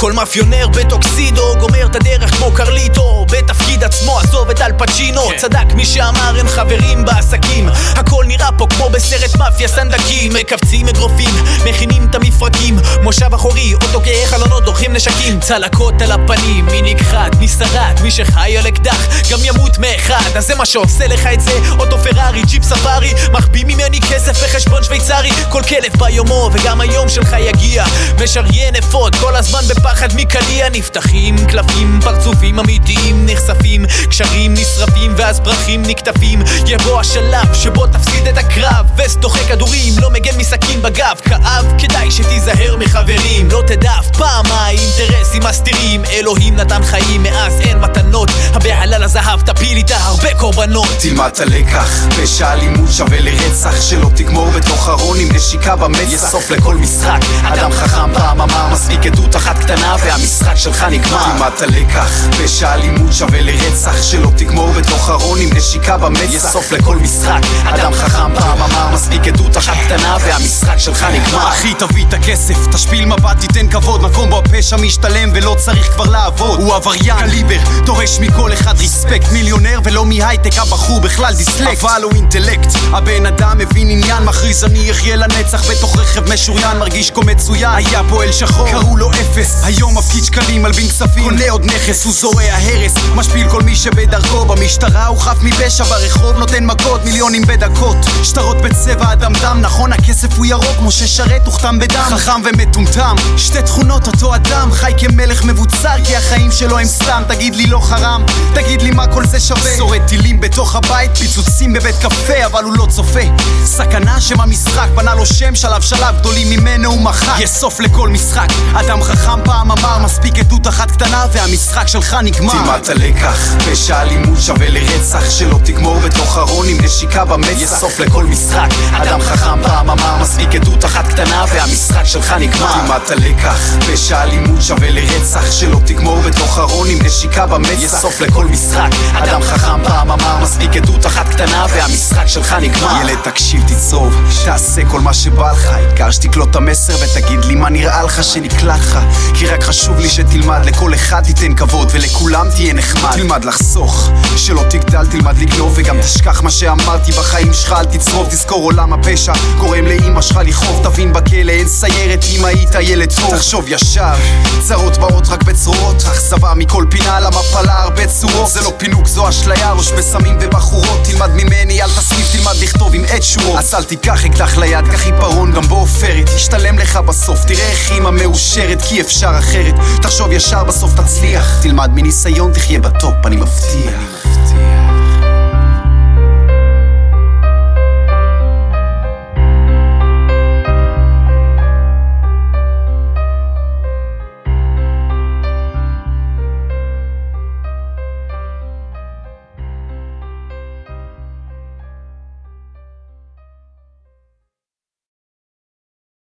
כל מאפיונר בטוקסידו גומר את הדרך כמו קרליטו בתפקיד עצמו עזוב את אלפצ'ינו כן. צדק מי שאמר אין חברים בעסקים. הכל נראה פה כמו בסרט מאפיה סנדקים. מקבצים אגרופים מכינים את המפרקים. מושב אחורי אוטו כהה חלונות דורכים נשקים. צלקות על הפנים מי נכחד? מי שרד? מי שחי על אקדח גם ימות מאחד. אז זה מה שעושה לך את זה אוטו פרארי כסף בחשבון שוויצרי כל כלב ביומו וגם היום שלך יגיע. משריין אפוד כל הזמן בפחד מקליע נפתחים קלפים פרצופים אמיתיים נחשפים קשרים נשרפים ואז פרחים נקטפים. יבוא השלב שבו תפסיד את הקרב וסט דוחה כדורים לא מגן מסכין בגב. כאב כדאי שתיזהר מחברים. לא תדע אף פעם מה האינטרסים מסתירים אלוהים נתן חיים מאז אין מתנות הבהלה לזהב תפיל איתה הרבה קורבנות. תלמד את הלקח, פשע אלימות שווה לרצח שלא תגמור בתוך ארון עם נשיקה במצח יש סוף לכל משחק, אדם חכם פעם מספיק עדות אחת קטנה והמשחק שלך נגמר. את הלקח, פשע אלימות שווה לרצח שלא תגמור בתוך ארון עם נשיקה במצח יש סוף לכל משחק, אדם חכם פעם אמר מספיק עדות אחת קטנה והמשחק שלך נגמר. אחי תביא את הכסף, תשפיל מבט, תיתן כבוד מקום בו הפשע משתלם ולא צריך כבר לעבוד. הוא עבריין, קליבר, דורש מכל אחד ריספקט מיליונר ולא מהייטק הבחור בכלל דיסלקט אבל הוא אינטלקט הבן אדם מבין עניין. מכריז אני אחיה לנצח בתוך רכב משוריין מרגיש כה מצוין. היה פועל שחור קראו לו אפס. היום מפקיד שקלים מלבין כספים. קונה עוד נכס הוא זורע הרס. משפיל מי שבדרכו במשטרה הוא חף מפשע ברחוב נותן מכות מיליונים בדקות. שטרות בצבע אדם דם נכון הכסף הוא ירוק כמו ששרת הוכתם בדם. חכם ומטומטם שתי תכונות אותו אדם. חי כמלך מבוצר כי החיים שלו הם סתם. תגיד לי לא חרם תגיד לי מה כל זה שווה. שורד טילים בתוך הבית פיצוצים בבית קפה אבל הוא לא צופה. סכנה שם המשחק בנה לו שם שלב שלב גדולים ממנו הוא מחק. יש סוף לכל משחק אדם חכם פעם אמר מספיק עדות אחת קטנה והמשחק שלך נגמר. תלמד את הלקח פשע אלימות שווה לרצח שלא תגמור בתוך ארון עם נשיקה במצח. יש סוף לכל משחק. אדם חכם פעם אמר מספיק עדות אחת קטנה והמשחק שלך נגמר. את הלקח פשע אלימות שווה לרצח שלא תגמור בתוך ארון עם נשיקה במצח. יש סוף לכל משחק. אדם חכם פעם אמר מספיק עדות אחת קטנה והמשחק שלך נגמר. ילד תקשיב תצרוב. תעשה כל מה שבא לך. העיקר שתקלוט את המסר ותגיד לי מה נראה לך שנקלט לך. כי רק חשוב לי שתלמד לכל אחד תיתן כבוד ולכולם תהיה נחמד. תלמד לחסוך. שלא תגדל תלמד לגנוב וגם תשכח מה שאמרתי בחיים שלך אל תצרוב תזכור עולם הפשע. גורם לאמא שלך לכאוב תבין בכלא אין סיירת אם היית ילד טוב. תחשוב ישר צרות באות רק בצרורות. אכזבה מכל פינה למפלה הרבה צורות. זה לא פינוק זו אשליה ראש בסמים ובחורות. תלמד ממני תלמד לכתוב עם עט שורות אז אל תיקח אקדח ליד קח עיפרון גם בעופרת ישתלם לך בסוף תראה איך אימא מאושרת כי אפשר אחרת. תחשוב ישר בסוף תצליח. תלמד מניסיון תחיה בטופ אני מבטיח